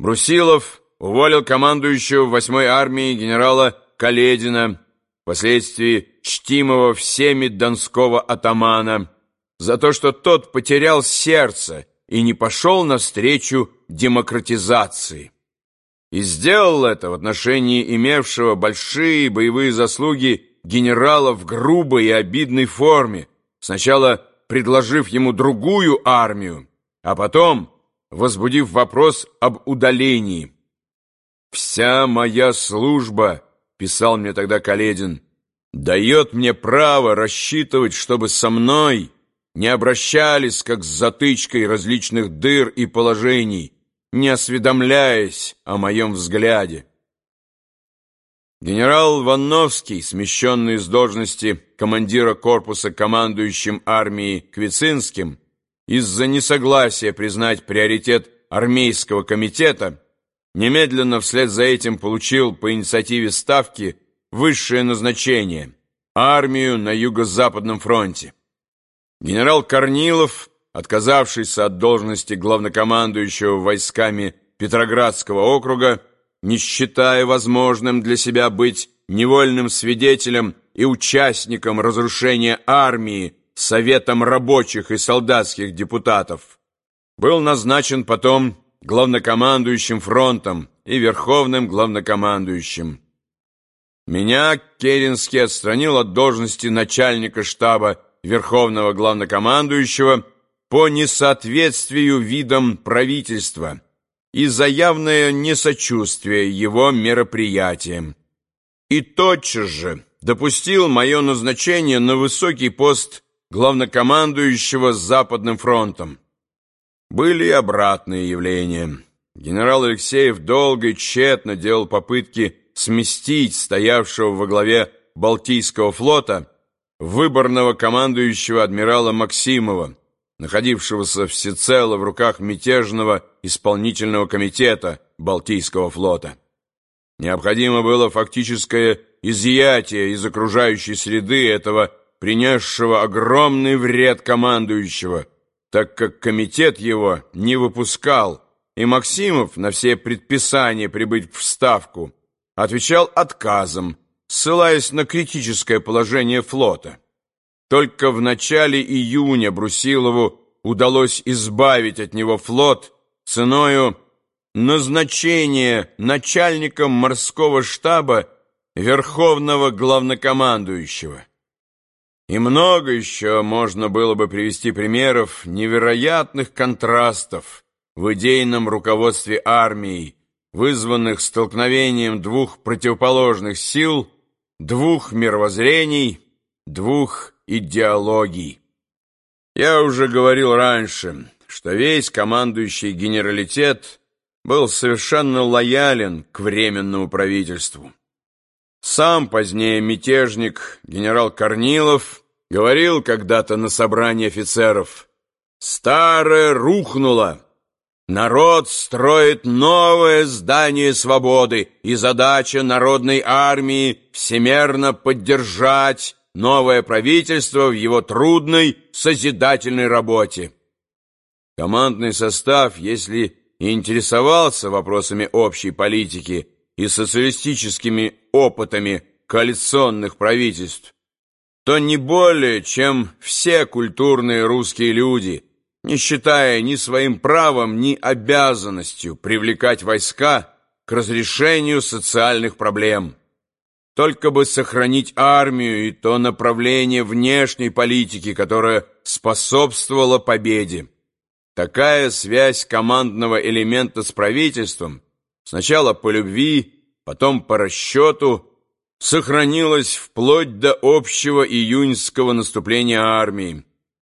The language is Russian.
Брусилов уволил командующего 8-й армией генерала Каледина, впоследствии чтимого всеми донского атамана, за то, что тот потерял сердце и не пошел навстречу демократизации. И сделал это в отношении имевшего большие боевые заслуги генерала в грубой и обидной форме, сначала предложив ему другую армию, а потом возбудив вопрос об удалении. «Вся моя служба», — писал мне тогда Каледин, «дает мне право рассчитывать, чтобы со мной не обращались как с затычкой различных дыр и положений, не осведомляясь о моем взгляде». Генерал Ванновский, смещенный с должности командира корпуса командующим армией Квицинским, из-за несогласия признать приоритет армейского комитета, немедленно вслед за этим получил по инициативе Ставки высшее назначение – армию на Юго-Западном фронте. Генерал Корнилов, отказавшийся от должности главнокомандующего войсками Петроградского округа, не считая возможным для себя быть невольным свидетелем и участником разрушения армии Советом рабочих и солдатских депутатов, был назначен потом главнокомандующим фронтом и верховным главнокомандующим. Меня Керенский отстранил от должности начальника штаба верховного главнокомандующего по несоответствию видам правительства и за явное несочувствие его мероприятиям. И тотчас же допустил мое назначение на высокий пост главнокомандующего Западным фронтом. Были и обратные явления. Генерал Алексеев долго и тщетно делал попытки сместить стоявшего во главе Балтийского флота выборного командующего адмирала Максимова, находившегося всецело в руках мятежного исполнительного комитета Балтийского флота. Необходимо было фактическое изъятие из окружающей среды этого принесшего огромный вред командующего, так как комитет его не выпускал, и Максимов на все предписания прибыть в Ставку отвечал отказом, ссылаясь на критическое положение флота. Только в начале июня Брусилову удалось избавить от него флот ценою назначения начальником морского штаба Верховного главнокомандующего. И много еще можно было бы привести примеров невероятных контрастов в идейном руководстве армией, вызванных столкновением двух противоположных сил, двух мировоззрений, двух идеологий. Я уже говорил раньше, что весь командующий генералитет был совершенно лоялен к Временному правительству. Сам позднее мятежник генерал Корнилов говорил когда-то на собрании офицеров «Старое рухнуло, народ строит новое здание свободы, и задача народной армии всемерно поддержать новое правительство в его трудной созидательной работе». Командный состав, если и интересовался вопросами общей политики, и социалистическими опытами коалиционных правительств, то не более, чем все культурные русские люди, не считая ни своим правом, ни обязанностью привлекать войска к разрешению социальных проблем. Только бы сохранить армию и то направление внешней политики, которое способствовало победе. Такая связь командного элемента с правительством – сначала по любви, потом по расчету, сохранилась вплоть до общего июньского наступления армии.